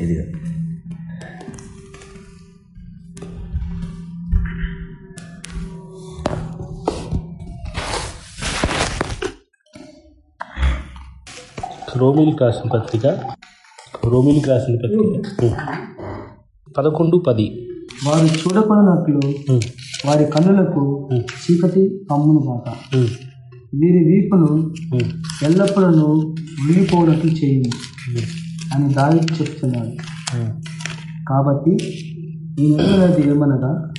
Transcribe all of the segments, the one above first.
ఇదిగా రోమిలికి రాసిన పత్రిక రోమిలికి రాసిన పత్రిక. పదకొండు పది వారు చూడపడినట్లు ఉం. వారి కన్నులకు చీకటి కమ్మును కాక. వీరి వీపులు ఉం. ఎల్లప్పుడూ వెళ్ళిపోవట్లు చేయండి అని దావి చెప్తున్నాడు. కాబట్టి ఈ నెలది ఏమనగా.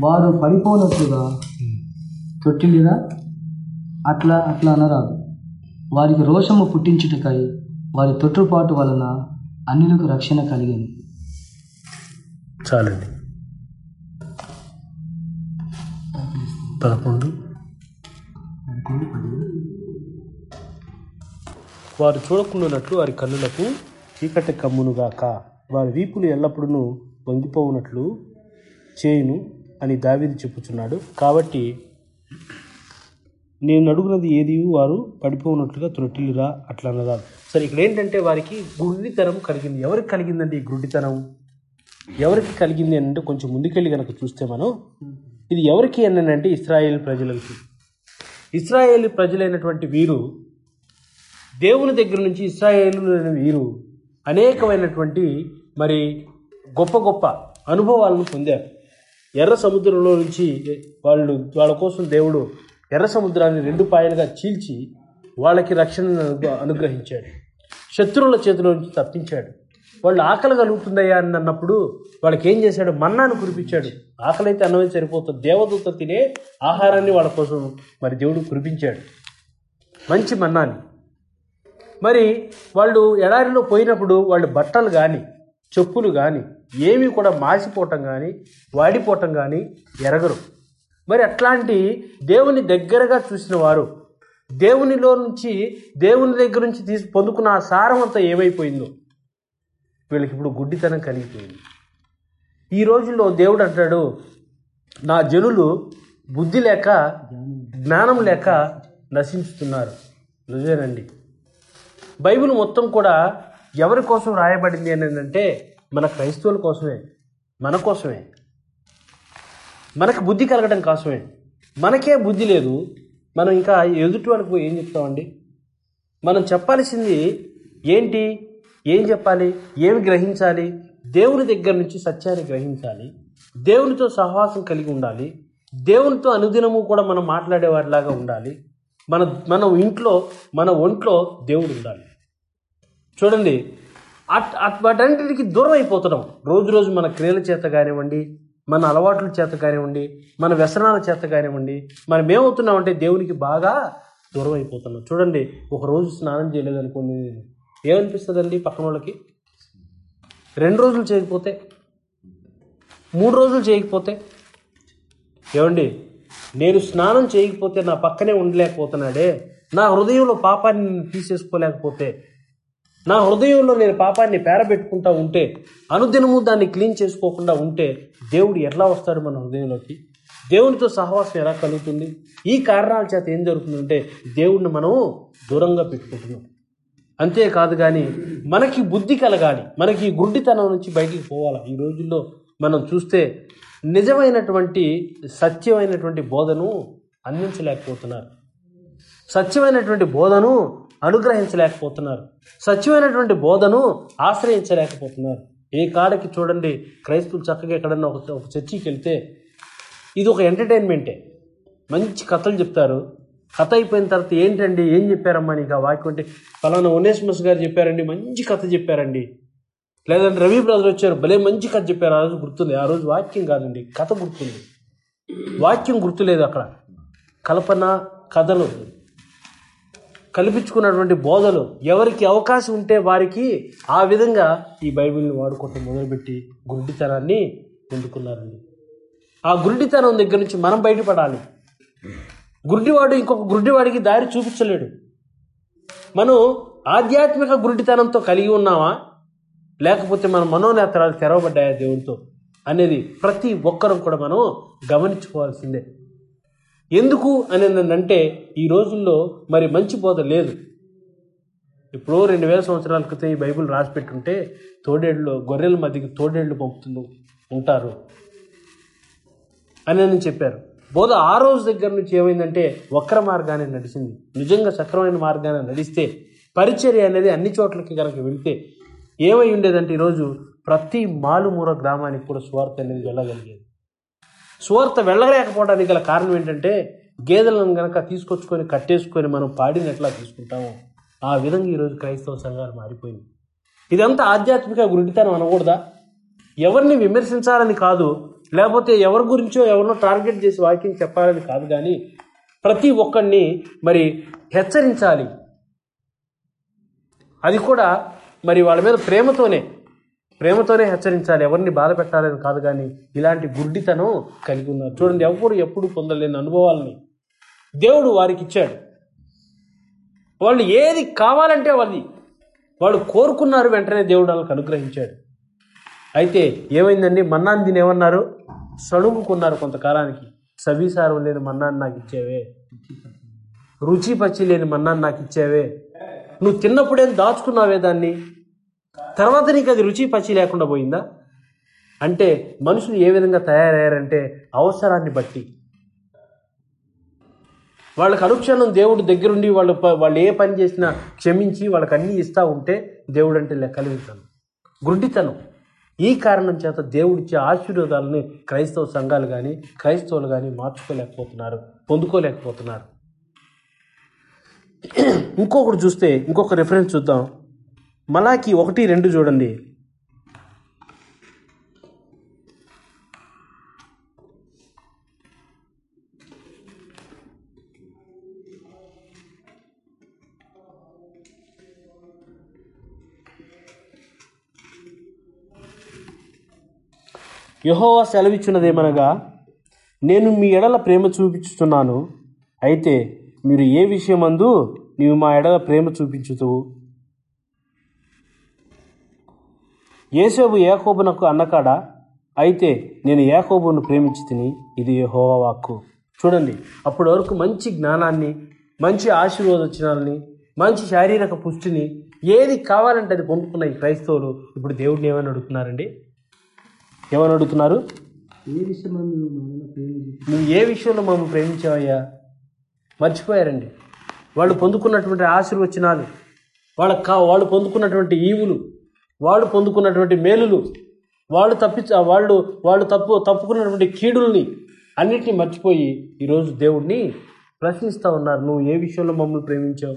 వారు పడిపోనట్లుగా తొట్టిలిరా అట్లా అట్లా అనరాదు. వారికి రోషము పుట్టించుటకై వారి తొట్టుపాటు వలన అన్యులకు రక్షణ కలిగింది. చాలండి. పదకొండు. వారు చూడకుండానట్లు వారి కన్నులకు చీకటి కమ్మునుగాక వారి వీపులు ఎల్లప్పుడూ వంగిపోవునట్లు చేయును అని దావీది చెప్పుచున్నాడు. కాబట్టి నేను అడుగున్నది ఏది? వారు పడిపోనట్లుగా త్రొట్టిల్లురా అట్లా అన్నదా సరే ఇక్కడ ఏంటంటే వారికి గుడ్డితనం కలిగింది. ఎవరికి కలిగిందండి ఈ గుడ్డితనం? ఎవరికి కలిగింది అని అంటే కొంచెం ముందుకెళ్ళి కనుక చూస్తే మనం ఇది ఎవరికి అని అంటే ఇస్రాయేల్ ప్రజలకి. ఇస్రాయేల్ ప్రజలైనటువంటి వీరు దేవుని దగ్గర నుంచి ఇస్రాయేలు వీరు అనేకమైనటువంటి మరి గొప్ప గొప్ప అనుభవాలను పొందారు. ఎర్ర సముద్రంలో నుంచి వాళ్ళు వాళ్ళ కోసం దేవుడు ఎర్ర సముద్రాన్ని రెండు పాయలుగా చీల్చి వాళ్ళకి రక్షణను అనుగ్రహించాడు. శత్రువుల చేతిలో నుంచి తప్పించాడు. వాళ్ళు ఆకలి కలుగుతుందయ్యా అని అన్నప్పుడు వాళ్ళకి ఏం చేశాడు? మన్నాను కురిపించాడు. ఆకలి అయితే అన్నమే సరిపోతుంది. దేవదూత తినే ఆహారాన్ని వాళ్ళ కోసం మరి దేవుడు కురిపించాడు. మంచి మన్నాని. మరి వాళ్ళు ఎడారిలో పోయినప్పుడు వాళ్ళు బట్టలు కానీ చెప్పులు కానీ ఏమీ కూడా మాసిపోవటం కానీ వాడిపోవటం కానీ ఎరగరు. మరి అట్లాంటి దేవుని దగ్గరగా చూసిన వారు దేవునిలో నుంచి దేవుని దగ్గర నుంచి తీసి పొందుకున్న ఆ సారం అంతా ఏమైపోయిందో? వీళ్ళకి ఇప్పుడు గుడ్డితనం కలిగిపోయింది. ఈ రోజుల్లో దేవుడు అంటాడు నా జనులు బుద్ధి లేక జ్ఞానం లేక నశించుతున్నారు. నిజమేనండి. బైబిల్ మొత్తం కూడా ఎవరి కోసం రాయబడింది అని అంటే మన క్రైస్తవుల కోసమే మన కోసమే. మనకు బుద్ధి కలగడం కోసమే. మనకే బుద్ధి లేదు. మనం ఇంకా ఎదుటి వాళ్ళకు ఏం చెప్తామండి? మనం చెప్పాల్సింది ఏంటి? ఏం చెప్పాలి? ఏమి గ్రహించాలి? దేవుని దగ్గర నుంచి సత్యాన్ని గ్రహించాలి. దేవునితో సహవాసం కలిగి ఉండాలి. దేవునితో అనుదినము కూడా మనం మాట్లాడేవారిలాగా ఉండాలి. మన మన ఇంట్లో మన ఒంట్లో దేవుడు ఉండాలి. చూడండి అట్ అట్ వాటన్నిటికి దూరం అయిపోతున్నాం. రోజు రోజు మన క్రియల చేత కానివ్వండి మన అలవాట్ల చేత కానివ్వండి మన వ్యసనాల చేత కానివ్వండి మనం ఏమవుతున్నామంటే దేవునికి బాగా దూరం అయిపోతున్నాం. చూడండి ఒక రోజు స్నానం చేయలేదనుకోండి ఏమనిపిస్తుందండి పక్కన వాళ్ళకి? రెండు రోజులు చేయకపోతే మూడు రోజులు చేయకపోతే ఏమండి? నేను స్నానం చేయకపోతే నా పక్కనే ఉండలేకపోతున్నాడే. నా హృదయంలో పాపాన్ని తీసేసుకోలేకపోతే నా హృదయంలో నేను పాపాన్ని పేరబెట్టుకుంటా ఉంటే అనుదినము దాన్ని క్లీన్ చేసుకోకుండా ఉంటే దేవుడు ఎట్లా వస్తాడు మన హృదయంలోకి? దేవునితో సహవాసం ఎలా కలుగుతుంది? ఈ కారణాల చేత ఏం జరుగుతుందంటే దేవుడిని మనం దూరంగా పెట్టుకుంటున్నాం. అంతేకాదు కానీ మనకి బుద్ధి కలగాలి. మనకి గుడ్డితనం నుంచి బయటికి పోవాలి? ఈ రోజుల్లో మనం చూస్తే నిజమైనటువంటి సత్యమైనటువంటి బోధను అందించలేకపోతున్నారు. సత్యమైనటువంటి బోధను అనుగ్రహించలేకపోతున్నారు. సత్యమైనటువంటి బోధను ఆశ్రయించలేకపోతున్నారు. ఏ కాడకి చూడండి క్రైస్తవులు చక్కగా ఎక్కడన్నా ఒక ఒక చర్చికి వెళ్తే ఇది ఒక ఎంటర్టైన్మెంటే. మంచి కథలు చెప్తారు. కథ అయిపోయిన తర్వాత ఏంటండి ఏం చెప్పారమ్మా నీకు ఆ వాక్యం అంటే ఫలానా ఉనేష్మస్ గారు చెప్పారండి మంచి కథ చెప్పారండి. లేదంటే రవి బ్రదర్ వచ్చారు భలే మంచి కథ చెప్పారు. ఆ రోజు గుర్తుంది ఆ రోజు వాక్యం కాదండి కథ గుర్తుంది. వాక్యం గుర్తులేదు అక్కడ. కల్పన కథలు కల్పించుకున్నటువంటి బోధలు ఎవరికి అవకాశం ఉంటే వారికి ఆ విధంగా ఈ బైబిల్ని వాడుకోవటం మొదలుపెట్టి గుడ్డితనాన్ని పొందుకున్నారండి. ఆ గుడ్డితనం దగ్గర నుంచి మనం బయటపడాలి. గుడ్డివాడు ఇంకొక గుడ్డివాడికి దారి చూపించలేడు. మనం ఆధ్యాత్మిక గుడ్డితనంతో కలిగి ఉన్నామా? లేకపోతే మన మనోనేత్రాలు తెరవబడ్డాయా దేవుడితో అనేది ప్రతి ఒక్కరూ కూడా మనం గమనించుకోవాల్సిందే. ఎందుకు అని అంటే ఈ రోజుల్లో మరి మంచి బోధ లేదు. ఇప్పుడు రెండు వేల సంవత్సరాల క్రితం ఈ బైబిల్ రాసి పెట్టుంటే తోడేళ్ళు గొర్రెల మధ్యకి తోడేళ్ళు పంపుతూ ఉంటారు అని అని చెప్పారు. బోధ ఆ రోజు దగ్గర నుంచి ఏమైందంటే వక్ర మార్గాన్ని నడిచింది. నిజంగా సక్రమైన మార్గాన్ని నడిస్తే పరిచర్య అనేది అన్ని చోట్లకి కనుక వెళితే ఏమై ఉండేదంటే ఈరోజు ప్రతి మాలుమూర గ్రామానికి కూడా స్వార్థ అనేది వెళ్ళగలిగేది. స్వార్థ వెళ్ళలేకపోవడానికి గల కారణం ఏంటంటే గేదెలను కనుక తీసుకొచ్చుకొని కట్టేసుకొని మనం పాడినట్లా తీసుకుంటాము తీసుకుంటామో ఆ విధంగా ఈరోజు క్రైస్తవ సంఘాలు మారిపోయింది ఇదంతా ఆధ్యాత్మిక గురిడితనం అనకూడదా? ఎవరిని విమర్శించాలని కాదు లేకపోతే ఎవరి గురించో ఎవరినో టార్గెట్ చేసి వాక్యం చెప్పాలని కాదు కానీ ప్రతి ఒక్కరిని మరి హెచ్చరించాలి. అది కూడా మరి వాళ్ళ మీద ప్రేమతోనే ప్రేమతోనే హెచ్చరించాలి. ఎవరిని బాధ పెట్టాలని కాదు కానీ ఇలాంటి గుడ్డితనం కలిగి ఉన్నారు. చూడండి ఎవరు ఎప్పుడు పొందలేని అనుభవాలని దేవుడు వారికి ఇచ్చాడు. వాళ్ళు ఏది కావాలంటే వాళ్ళది. వాళ్ళు కోరుకున్నారు వెంటనే దేవుడు వాళ్ళకి అనుగ్రహించాడు. అయితే ఏమైందండి? మన్నాన్ని తినేమన్నారు ఏమన్నారు? సడుముకున్నారు కొంతకాలానికి. సవిసారం లేని మన్నాన్ని నాకు ఇచ్చేవే. రుచి పచ్చి లేని మన్నాన్ని నాకు ఇచ్చేవే. నువ్వు తిన్నప్పుడేం దాచుకున్నావే దాన్ని? తర్వాత నీకు అది రుచి పచ్చి లేకుండా పోయిందా? అంటే మనుషులు ఏ విధంగా తయారయ్యారంటే అవసరాన్ని బట్టి. వాళ్ళకి అనుక్షణం దేవుడు దగ్గరుండి వాళ్ళు వాళ్ళు ఏ పని చేసినా క్షమించి వాళ్ళకి అన్నీ ఇస్తూ ఉంటే దేవుడు అంటే లెక్కలించను గుడ్డితనం ఈ కారణం చేత దేవుడిచ్చే ఆశీర్వాదాలని క్రైస్తవ సంఘాలు కానీ క్రైస్తవులు కానీ మార్చుకోలేకపోతున్నారు పొందుకోలేకపోతున్నారు. ఇంకొకటి చూస్తే ఇంకొక రిఫరెన్స్ చూద్దాం. మలాకి ఒకటి రెండు చూడండి. యహోవా సెలవిచ్చినదేమనగా నేను మీ ఎడల ప్రేమ చూపించుతున్నాను అయితే మీరు ఏ విషయమందు నీవు మా ఎడల ప్రేమ చూపించుతువు ఏసేబు యాకోబునకు అన్నకాడ? అయితే నేను యాకోబును ప్రేమించి తిని ఇది యెహోవా వాక్కు. చూడండి అప్పటి వరకు మంచి జ్ఞానాన్ని మంచి ఆశీర్వదచనాలని మంచి శారీరక పుష్టిని ఏది కావాలంటే అది పొందుకున్న ఈ క్రైస్తవులు ఇప్పుడు దేవుడిని ఏమని అడుగుతున్నారండి? ఏమని అడుగుతున్నారు? ఏ విషయం మనల్ని ప్రేమించి నువ్వు ఏ విషయంలో మమ్మల్ని ప్రేమించావయ్యా? మర్చిపోయారండి. వాళ్ళు పొందుకున్నటువంటి ఆశీర్వచనాలు వాళ్ళ కా వాళ్ళు పొందుకున్నటువంటి ఈవులు వాళ్ళు పొందుకున్నటువంటి మేలులు వాళ్ళు తప్పి వాళ్ళు వాళ్ళు తప్పు తప్పుకున్నటువంటి కీడుల్ని అన్నిటినీ మర్చిపోయి ఈరోజు దేవుడిని ప్రశ్నిస్తూ ఉన్నారు. నువ్వు ఏ విషయంలో మమ్మల్ని ప్రేమించావు?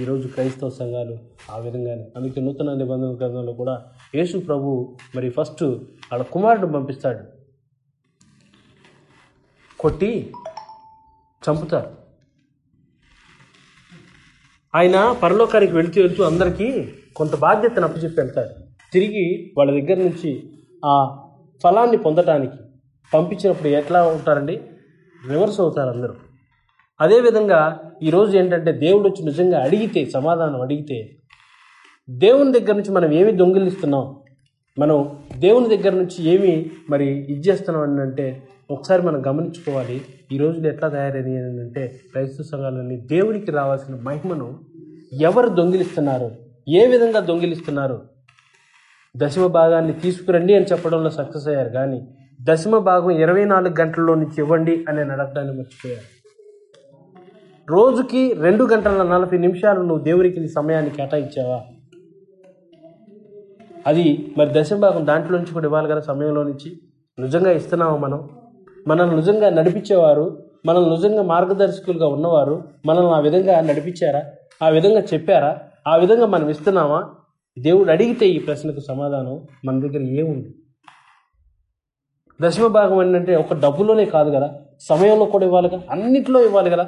ఈరోజు క్రైస్తవ సంఘాలు ఆ విధంగానే. అందుకే నూతన నిబంధన గ్రంథంలో కూడా యేసు ప్రభు మరి ఫస్ట్ వాళ్ళ కుమారుడు పంపిస్తాడు. కొట్టి చంపుతారు. ఆయన పరలోకానికి వెళుతూ వెళ్తూ అందరికీ కొంత బాధ్యతను అప్పచెప్పి వెళ్తారు తిరిగి వాళ్ళ దగ్గర నుంచి ఆ ఫలాన్ని పొందటానికి పంపించినప్పుడు ఎట్లా ఉంటారండి? రివర్స్ అవుతారు అందరూ. అదేవిధంగా ఈరోజు ఏంటంటే దేవుడు వచ్చి నిజంగా అడిగితే సమాధానం అడిగితే దేవుని దగ్గర నుంచి మనం ఏమి దొంగిలిస్తున్నాం? మనం దేవుని దగ్గర నుంచి ఏమి మరి ఇది చేస్తున్నాం అంటే ఒకసారి మనం గమనించుకోవాలి ఈ రోజులు ఎట్లా తయారైంది అంటే క్రైస్తవ సంఘాలన్నీ దేవునికి రావాల్సిన మహిమను ఎవరు దొంగిలిస్తున్నారు? ఏ విధంగా దొంగిలిస్తున్నారు? దశమ భాగాన్ని తీసుకురండి అని చెప్పడంలో సక్సెస్ అయ్యారు. కానీ దశమ భాగం ఇరవై నాలుగు గంటల్లో నుంచి ఇవ్వండి అని నడపడాన్ని మర్చిపోయారు. రోజుకి రెండు గంటల నలభై నిమిషాలు నువ్వు దేవునికి నీ సమయాన్ని కేటాయించావా? అది మరి దశభాగం దాంట్లో నుంచి కూడా ఇవ్వాలి కదా సమయంలో నుంచి? నిజంగా ఇస్తున్నామా మనం? మనల్ని నిజంగా నడిపించేవారు మనల్ని నిజంగా మార్గదర్శకులుగా ఉన్నవారు మనల్ని ఆ విధంగా నడిపించారా? ఆ విధంగా చెప్పారా? ఆ విధంగా మనం ఇస్తున్నామా? దేవుడు అడిగితే ఈ ప్రశ్నకు సమాధానం మన దగ్గర ఏముంది దశమ భాగం ఏంటంటే ఒక డబ్బులోనే కాదు కదా సమయంలో కూడా ఇవ్వాలి కదా అన్నిట్లో ఇవ్వాలి కదా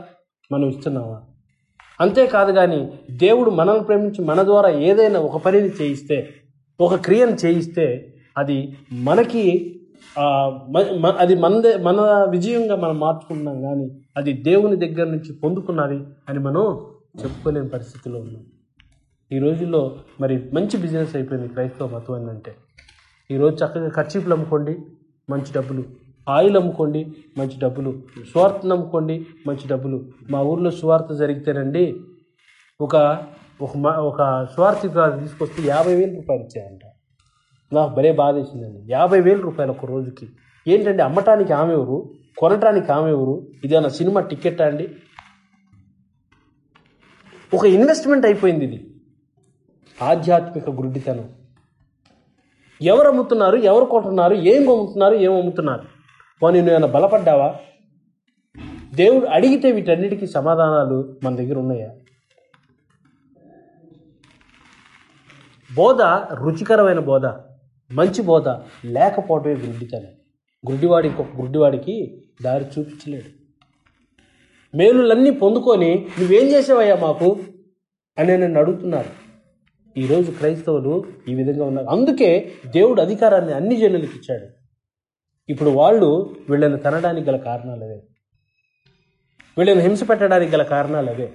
మనం ఇస్తున్నామా? అంతేకాదు కానీ దేవుడు మనల్ని ప్రేమించి మన ద్వారా ఏదైనా ఒక పనిని చేయిస్తే ఒక క్రియను చేయిస్తే అది మనకి అది మనదే మన విజయంగా మనం మార్చుకుంటున్నాం కానీ అది దేవుని దగ్గర నుంచి పొందుకున్నది అని మనం చెప్పుకోలేని పరిస్థితిలో ఉన్నాం. ఈ రోజుల్లో మరి మంచి బిజినెస్ అయిపోయింది క్రైస్తవ మతం ఏంటంటే. అంటే ఈరోజు చక్కగా ఖర్చీపులు అమ్ముకోండి మంచి డబ్బులు. ఆయిల్ అమ్ముకోండి మంచి డబ్బులు. స్వార్థను అమ్ముకోండి మంచి డబ్బులు. మా ఊర్లో స్వార్థ జరిగితేనండి ఒక ఒక మ- ఒక స్వార్థిగా తీసుకొస్తే యాభై వేలు రూపాయలు ఇచ్చాయంట. నాకు భలే బాధ వేసిందండి యాభై వేల రూపాయలు ఒక రోజుకి. ఏంటంటే అమ్మటానికి ఆమె ఎవరు? కొనటానికి ఆమె ఎవరు? ఇదేనా సినిమా టికెట్ అండి? ఒక ఇన్వెస్ట్మెంట్ అయిపోయింది ఇది. ఆధ్యాత్మిక గుడ్డితనం. ఎవరు అమ్ముతున్నారు? ఎవరు కొంటున్నారు? ఏం అమ్ముతున్నారు? ఏం అమ్ముతున్నారు? వాని నువ్వు ఏమైనా బలపడ్డావా? దేవుడు అడిగితే వీటన్నిటికీ సమాధానాలు మన దగ్గర ఉన్నాయా? బోధ రుచికరమైన బోధ. మంచి బోధ లేకపోవటమే గుడ్డితనం గుడ్డివాడి ఇంకొక గుడ్డివాడికి దారి చూపించలేడు. మేలులన్నీ పొందుకొని నువ్వేం చేసావయ్యా మాకు? అని నన్ను అడుగుతున్నారు. ఈరోజు క్రైస్తవులు ఈ విధంగా ఉన్నారు. అందుకే దేవుడు అధికారాన్ని అన్ని జనులకు ఇచ్చాడు. ఇప్పుడు వాళ్ళు వీళ్ళని తనడానికి గల కారణాలు అవే. వీళ్ళని హింస పెట్టడానికి గల కారణాలు అవే.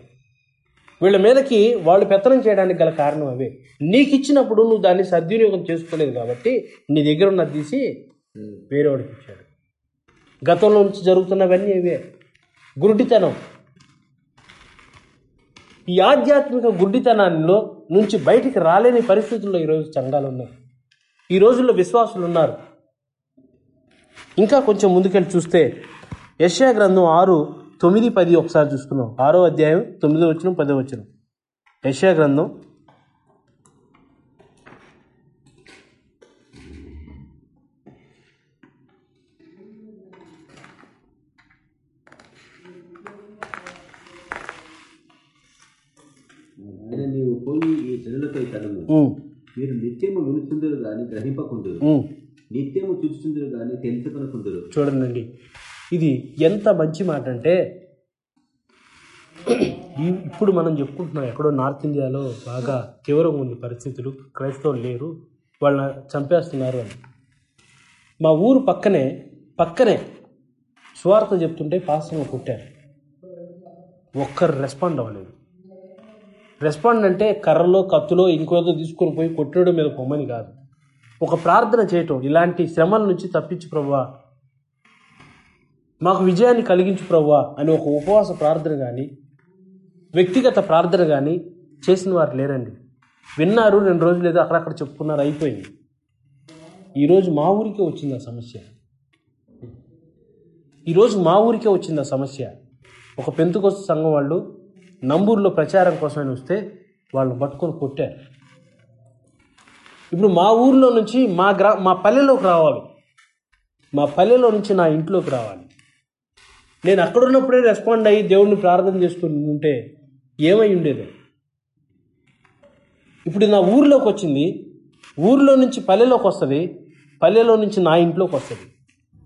వీళ్ళ మీదకి వాళ్ళు పెత్తనం చేయడానికి గల కారణం అవే. నీకు ఇచ్చినప్పుడు నువ్వు దాన్ని సద్వినియోగం చేసుకోలేదు కాబట్టి నీ దగ్గర ఉన్నది తీసి వేరేవాడికి ఇచ్చాడు. గతంలో నుంచి జరుగుతున్నవన్నీ ఇవే. గుడ్డితనం ఈ ఆధ్యాత్మిక గుడ్డితనంలో నుంచి బయటికి రాలేని పరిస్థితుల్లో ఈరోజు చండాలు ఉన్నాయి. ఈ రోజుల్లో విశ్వాసులు ఉన్నారు. ఇంకా కొంచెం ముందుకెళ్ళి చూస్తే యశ్యా గ్రంథం ఆరు తొమ్మిది పది ఒకసారి చూసుకున్నాం. ఆరో అధ్యాయం తొమ్మిదో వచ్చిన పదో వచ్చిన యశ్యా గ్రంథం. ఆయన నీవు పోయి ఈ జనులపై తనుము ఉమ్, మీరు నిత్యము వినుచుందరు గాని గ్రహింపకుందురు. నిత్యము చూచుచుందరు గాని తెలుసుకొనకుందురు చూడండి ఇది ఎంత మంచి మాట అంటే ఇప్పుడు మనం చెప్పుకుంటున్నాం ఎక్కడో నార్త్ ఇండియాలో బాగా తీవ్రంగా ఉంది పరిస్థితులు క్రైస్తవులు లేరు వాళ్ళని చంపేస్తున్నారు అని. మా ఊరు పక్కనే పక్కనే స్వార్థ చెప్తుంటే పాస్టర్లు కొట్టారు. ఒక్కరు రెస్పాండ్ అవ్వలేదు. రెస్పాండ్ అంటే కర్రలో కత్తులో ఇంకోదో తీసుకొని పోయి కొట్టడం మీద పొమ్మని కాదు. ఒక ప్రార్థన చేయటం ఇలాంటి శ్రమల నుంచి తప్పించి ప్రభువా మాకు విజయాన్ని కలిగించు ప్రవ్వా అని ఒక ఉపవాస ప్రార్థన కానీ వ్యక్తిగత ప్రార్థన కానీ చేసిన వారు లేరండి. విన్నారు రెండు రోజులు ఏదో అక్కడక్కడ చెప్పుకున్నారు అయిపోయింది. ఈరోజు మా ఊరికే వచ్చింది ఆ సమస్య. ఈరోజు మా ఊరికే వచ్చింది ఆ సమస్య. ఒక పెంతుకొస్తు సంఘం వాళ్ళు నంబూరులో ప్రచారం కోసమని వస్తే వాళ్ళు పట్టుకొని కొట్టారు. ఇప్పుడు మా ఊర్లో నుంచి మా గ్రా మా పల్లెలోకి రావాలి. మా పల్లెలో నుంచి నా ఇంట్లోకి రావాలి. నేను అక్కడ ఉన్నప్పుడే రెస్పాండ్ అయ్యి దేవుడిని ప్రార్థన చేస్తుంటే ఉంటే ఏమై ఉండేది. ఇప్పుడు నా ఊర్లోకి వచ్చింది. ఊర్లో నుంచి పల్లెలోకి వస్తుంది. పల్లెలో నుంచి నా ఇంట్లోకి వస్తుంది.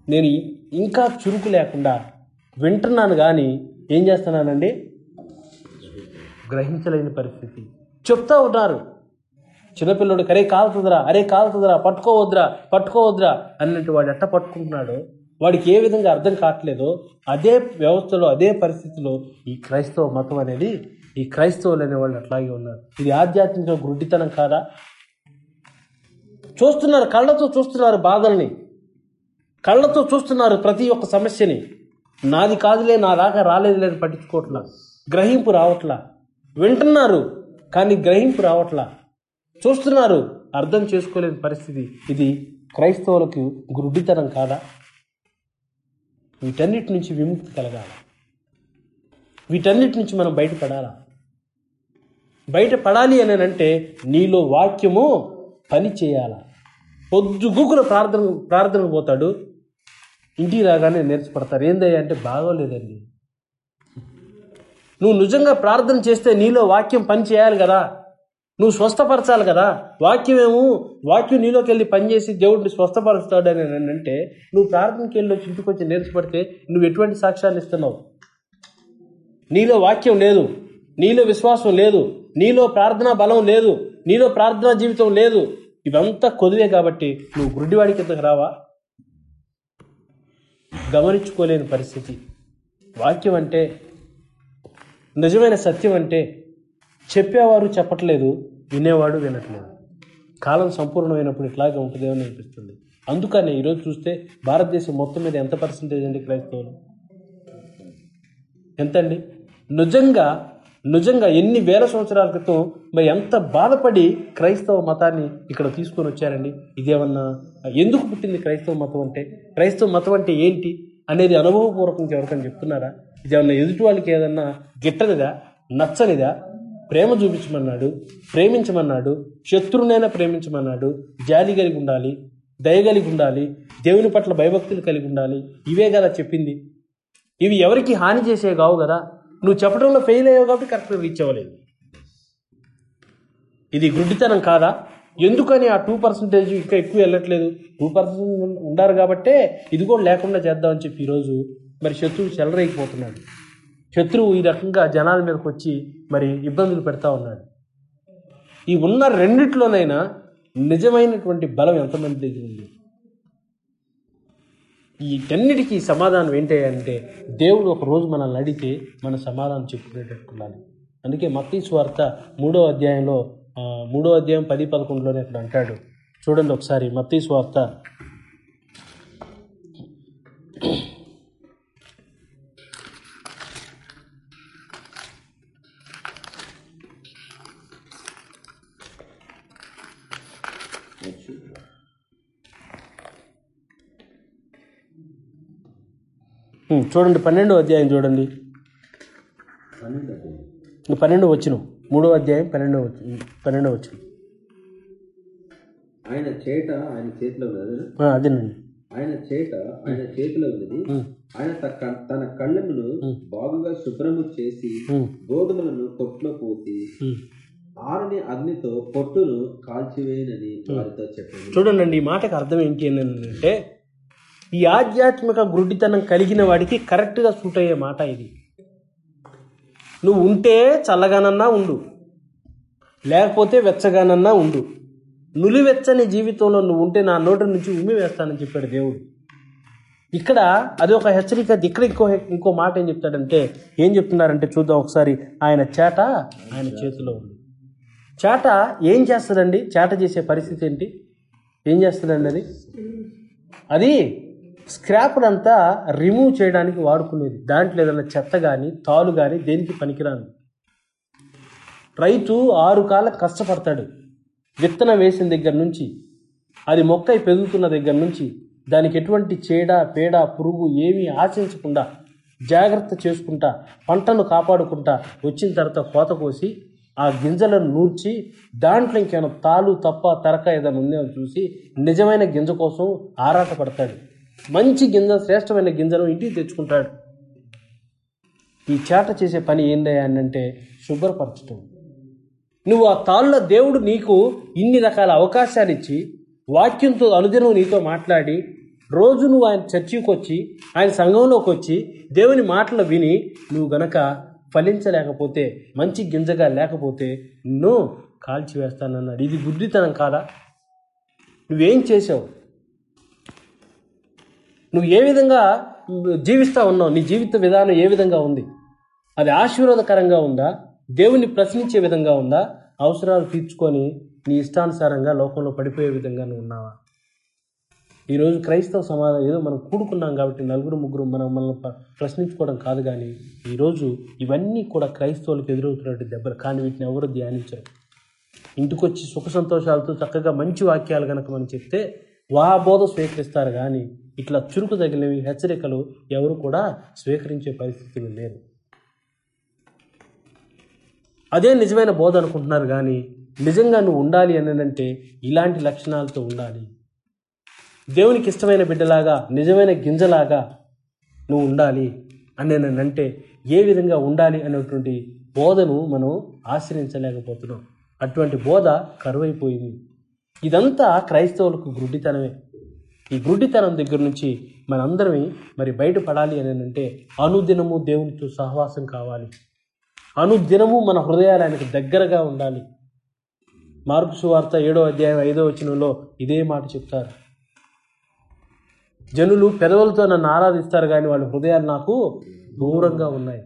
నేను ఇంకా చురుకు లేకుండా వింటున్నాను కానీ ఏం చేస్తున్నానండి? గ్రహించలేని పరిస్థితి. చెప్తా ఉన్నారు. చిన్నపిల్లడు అరే కాలుతుందిరా అరే కాలుతుందిరా పట్టుకోవద్దురా పట్టుకోవద్దురా అన్నట్టు వాడు ఎట్ట పట్టుకుంటున్నాడు వాడికి ఏ విధంగా అర్థం కావట్లేదో అదే వ్యవస్థలో అదే పరిస్థితిలో ఈ క్రైస్తవ మతం అనేది ఈ క్రైస్తవులు అనే వాళ్ళు అట్లాగే ఉన్నారు. ఇది ఆధ్యాత్మిక గుడ్డితనం కాదా? చూస్తున్నారు కళ్ళతో చూస్తున్నారు బాధల్ని. కళ్ళతో చూస్తున్నారు ప్రతి ఒక్క సమస్యని. నాది కాదులే నా దాకా రాలేదు లేదు పట్టించుకోవట్లా. గ్రహింపు రావట్లా. వింటున్నారు కానీ గ్రహింపు రావట్లా. చూస్తున్నారు అర్థం చేసుకోలేని పరిస్థితి. ఇది క్రైస్తవులకు గుడ్డితనం కాదా? వీటన్నిటి నుంచి విముక్తి కలగాలి. వీటన్నిటి నుంచి మనం బయటపడాలా? బయటపడాలి అని అంటే నీలో వాక్యము పని చేయాల? పొద్దుగుకుల ప్రార్థన ప్రార్థన పోతాడు. ఇంటికి రాగానే నేర్చుపడతారు. ఏందయ్యా అంటే బాగోలేదండి. నువ్వు నిజంగా ప్రార్థన చేస్తే నీలో వాక్యం పని చేయాలి కదా? నువ్వు స్వస్థపరచాలి కదా. వాక్యమేమో వాక్యం నీలోకి వెళ్ళి పనిచేసి దేవుడిని స్వస్థపరుస్తాడు అని అంటే నువ్వు ప్రార్థనకి వెళ్ళి వచ్చి ఇంటికి వచ్చి నేర్చుపడితే నువ్వు ఎటువంటి సాక్ష్యాన్ని ఇస్తున్నావు? నీలో వాక్యం లేదు. నీలో విశ్వాసం లేదు. నీలో ప్రార్థనా బలం లేదు. నీలో ప్రార్థనా జీవితం లేదు. ఇవంతా కొదివే కాబట్టి నువ్వు గుడ్డివాడి కిందకు రావా? గమనించుకోలేని పరిస్థితి. వాక్యం అంటే నిజమైన సత్యం అంటే చెప్పేవారు చెప్పట్లేదు వినేవాడు వినట్లేదు. కాలం సంపూర్ణమైనప్పుడు ఇట్లాగే ఉంటుందేమో అని అనిపిస్తుంది. అందుకనే ఈరోజు చూస్తే భారతదేశం మొత్తం మీద ఎంత పర్సంటేజ్ అండి క్రైస్తవులు? ఎంతండి? నిజంగా నిజంగా ఎన్ని వేల సంవత్సరాల క్రితం మరి ఎంత బాధపడి క్రైస్తవ మతాన్ని ఇక్కడ తీసుకొని వచ్చారండి? ఇదేమన్నా ఎందుకు పుట్టింది క్రైస్తవ మతం అంటే? క్రైస్తవ మతం అంటే ఏంటి అనేది అనుభవపూర్వకంగా ఎవరికైనా చెప్తున్నారా? ఇదేమన్నా ఎదుటి వాళ్ళకి ఏదన్నా గిట్టనిదా? నచ్చనిదా? ప్రేమ చూపించమన్నాడు ప్రేమించమన్నాడు శత్రువునైనా ప్రేమించమన్నాడు జాలి కలిగి ఉండాలి దయ కలిగి ఉండాలి దేవుని పట్ల భయభక్తులు కలిగి ఉండాలి. ఇవే కదా చెప్పింది. ఇవి ఎవరికి హాని చేసే కావు కదా. నువ్వు చెప్పడంలో ఫెయిల్ అయ్యావు కాబట్టి కరెక్ట్గా రీచ్ అవ్వలేదు. ఇది గుడ్డితనం కాదా? ఎందుకని ఆ టూ పర్సెంటేజ్ ఇంకా ఎక్కువ వెళ్ళట్లేదు? టూ పర్సెంట్ ఉండారు కాబట్టే ఇది కూడా లేకుండా చేద్దామని చెప్పి ఈరోజు మరి శత్రువు చెలరైపోతున్నాడు శత్రువు ఈ రకంగా జనాల మీదకి వచ్చి మరి ఇబ్బందులు పెడతా ఉన్నాడు. ఈ ఉన్న రెండిట్లోనైనా నిజమైనటువంటి బలం ఎంతమంది దగ్గర ఉంది వీటన్నిటికీ సమాధానం ఏంటి అంటే దేవుడు ఒక రోజు మనల్ని అడిగితే మన సమాధానం చెప్పుకునేటట్టున్నాను అందుకే మత్తీ స్వార్త మూడో అధ్యాయంలో మూడో అధ్యాయం పది పదకొండులోనే ఇక్కడ అంటాడు. చూడండి ఒకసారి మత్తీ స్వార్త చూడండి పన్నెండో అధ్యాయం చూడండి. పన్నెండు వచ్చిన మూడో అధ్యాయం పన్నెండో పన్నెండో వచ్చిన. ఆయన చేట ఆయన చేతిలో ఉన్నది. అదేనండి. ఆయన చేట ఆయన చేతిలో ఉన్నది. ఆయన తన కళ్ళను బాగుగా శుభ్రము చేసి గోధుమలను కొట్లో పోసి. ఆరని అగ్నితో పొట్టును కాల్చివేయనని వారితో చెప్పాను చూడండి ఈ మాటకు అర్థం ఏంటి అంటే ఈ ఆధ్యాత్మిక గుడ్డితనం కలిగిన వాడికి కరెక్ట్గా సూట్ అయ్యే మాట ఇది. నువ్వు ఉంటే చల్లగానన్నా ఉండు లేకపోతే వెచ్చగానన్నా ఉండు. నులివెచ్చని జీవితంలో నువ్వు ఉంటే నా నోటి నుంచి ఉమ్మి వేస్తానని చెప్పాడు దేవుడు. ఇక్కడ అది ఒక హెచ్చరిక ఇక్కడ ఇంకో ఇంకో మాట ఏం చెప్తాడంటే ఏం చెప్తున్నారంటే చూద్దాం ఒకసారి. ఆయన చేట ఆయన చేతిలో ఉంది. చేట ఏం చేస్తుందండి? చేట చేసే పరిస్థితి ఏంటి? ఏం చేస్తుందండి అది? అది స్క్రాప్నంతా రిమూవ్ చేయడానికి వాడుకునేది. దాంట్లో ఏదైనా చెత్త కానీ తాలు కానీ దేనికి పనికిరాను రైతు ఆరు కాళ్ళ కష్టపడతాడు. విత్తనం వేసిన దగ్గర నుంచి అది మొక్క పెరుగుతున్న దగ్గర నుంచి దానికి ఎటువంటి చీడ పేడ పురుగు ఏమీ ఆశించకుండా జాగ్రత్త చేసుకుంటా పంటను కాపాడుకుంటా వచ్చిన తర్వాత కోత కోసి ఆ గింజలను నూర్చి దాంట్లో ఇంకేమైనా తాలు తప్ప తరక ఏదైనా ఉందేమో చూసి నిజమైన గింజ కోసం ఆరాటపడతాడు. మంచి గింజ శ్రేష్టమైన గింజను ఇంటికి తెచ్చుకుంటాడు. ఈ చేట చేసే పని ఏందయ్యా అని అంటే శుభ్రపరచటం. నువ్వు ఆ తాళ్ళ దేవుడు నీకు ఇన్ని రకాల అవకాశాలు ఇచ్చి వాక్యంతో అనుదినం నీతో మాట్లాడి రోజు నువ్వు ఆయన చర్చికి వచ్చి ఆయన సంఘంలోకి వచ్చి దేవుని మాటలు విని నువ్వు గనక ఫలించలేకపోతే మంచి గింజగా లేకపోతే నిన్ను కాల్చివేస్తానన్నాడు. ఇది గుడ్డితనం కాదా? నువ్వేం చేసావు? నువ్వు ఏ విధంగా జీవిస్తా ఉన్నావు? నీ జీవిత విధానం ఏ విధంగా ఉంది? అది ఆశీర్వాదకరంగా ఉందా? దేవుని ప్రశ్నించే విధంగా ఉందా? అవసరాలు తీర్చుకొని నీ ఇష్టానుసారంగా లోకంలో పడిపోయే విధంగా నువ్వు ఉన్నావా? ఈరోజు క్రైస్తవ సమాజం ఏదో మనం కూడుకున్నాం కాబట్టి నలుగురు ముగ్గురు మనం మనల్ని ప్రశ్నించుకోవడం కాదు కానీ ఈరోజు ఇవన్నీ కూడా క్రైస్తవులకు ఎదురవుతున్నట్టు దెబ్బలు. కానీ వీటిని ఎవరు ధ్యానించరు. ఇంటికొచ్చి సుఖ సంతోషాలతో చక్కగా మంచి వాక్యాలు కనుక మనం చెప్తే వా బోధ స్వీకరిస్తారు కానీ ఇట్లా చురుకు తగిలినవి హెచ్చరికలు ఎవరు కూడా స్వీకరించే పరిస్థితులు లేరు అదే నిజమైన బోధ అనుకుంటున్నారు కానీ నిజంగా నువ్వు ఉండాలి అని అంటే ఇలాంటి లక్షణాలతో ఉండాలి. దేవునికి ఇష్టమైన బిడ్డలాగా నిజమైన గింజలాగా నువ్వు ఉండాలి అని అంటే ఏ విధంగా ఉండాలి అనేటువంటి బోధను మనం ఆశ్రయించలేకపోతున్నాం. అటువంటి బోధ కరువైపోయింది. ఇదంతా క్రైస్తవులకు గుడ్డితనమే. ఈ గుడ్డితనం దగ్గర నుంచి మనందరమే మరి బయటపడాలి అని అంటే అనుదినము దేవునితో సహవాసం కావాలి. అనుదినము మన హృదయాలు ఆయనకు దగ్గరగా ఉండాలి. మార్పు సువార్త ఏడో అధ్యాయం ఐదో వచనంలో ఇదే మాట చెప్తారు. జనులు పెదవులతో నన్ను ఆరాధిస్తారు కానీ వాళ్ళ హృదయాలు నాకు దూరంగా ఉన్నాయి.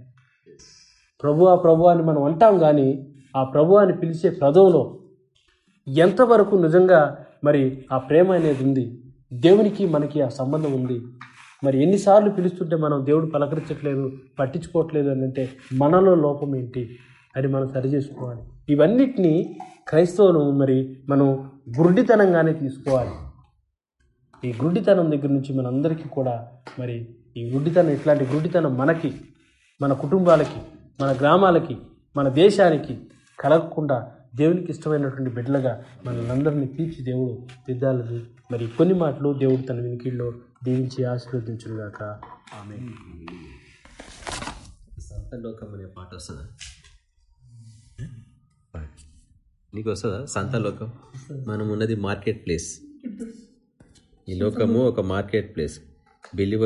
ప్రభువా ప్రభు అని మనం అంటాం కానీ ఆ ప్రభు అని పిలిచే పదవులో ఎంతవరకు నిజంగా మరి ఆ ప్రేమ అనేది ఉంది? దేవునికి మనకి ఆ సంబంధం ఉంది. మరి ఎన్నిసార్లు పిలుస్తుంటే మనం దేవుడు పలకరించట్లేదు పట్టించుకోవట్లేదు అని అంటే మనలో లోపం ఏంటి? అది మనం సరి చేసుకోవాలి. ఇవన్నిటినీ క్రైస్తవులు మరి మనం గురుడితనంగానే తీసుకోవాలి. ఈ గుడ్డితనం దగ్గర నుంచి మనందరికీ కూడా మరి ఈ గుడ్డితనం ఇట్లాంటి గుడ్డితనం మనకి మన కుటుంబాలకి మన గ్రామాలకి మన దేశానికి కలగకుండా దేవునికి ఇష్టమైనటువంటి బిడ్డలుగా మనల్ని తీర్చి దేవుడు దిద్దాలని. మరి కొన్ని మాటలు దేవుడు తన వినికిల్లో దీవించి ఆశీర్వదించుగాక ఆమె సంతలోకం అనే పాట వస్తుందా? నీకు వస్తుందా? సంతలోకం? మనం ఉన్నది మార్కెట్ ప్లేస్. ఈ లోకము ఒక మార్కెట్ ప్లేస్. బిల్లి